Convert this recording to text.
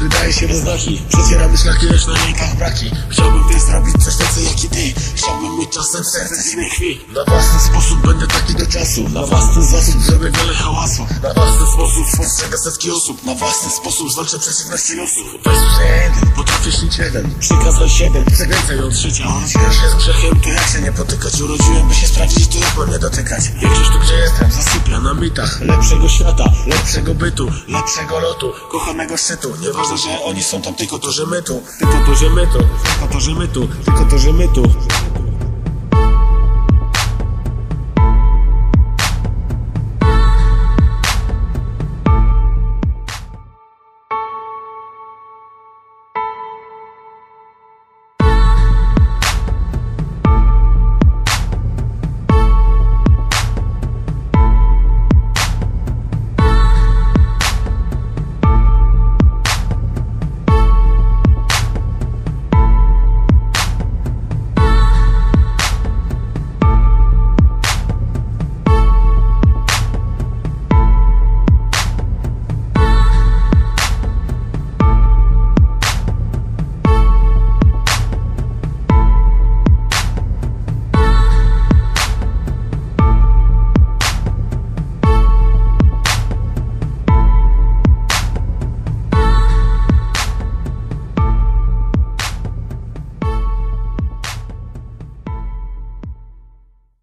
który daje się we znaki Przecieramy szlaki, lecz na rękach braki. Chciałbym też zrobić coś tacy jak i ty. Chciałbym mieć czasem serce zimnej krwi Na własny sposób będę taki do czasu. Na własny zasób zrobię wiele hałasu. Na własny sposób spostrzegę setki osób. Na własny sposób zwalczę przeciwności losu. Się jeden, potrafię śnić jeden Przykaz na siedem, chcę więcej od życia. Urodziłem się z grzechem, to jak się nie potykać? Urodziłem by się sprawdzić, to jak mam nie dotykać Większość tu gdzie jestem, zasypia na mitach. Lepszego świata, lepszego bytu Lepszego lotu, kochanego szczytu. Nieważne, że oni są tam, tylko to, że my tu. Tylko to, że my tu, tylko to, że my tu. Tylko to, że my tu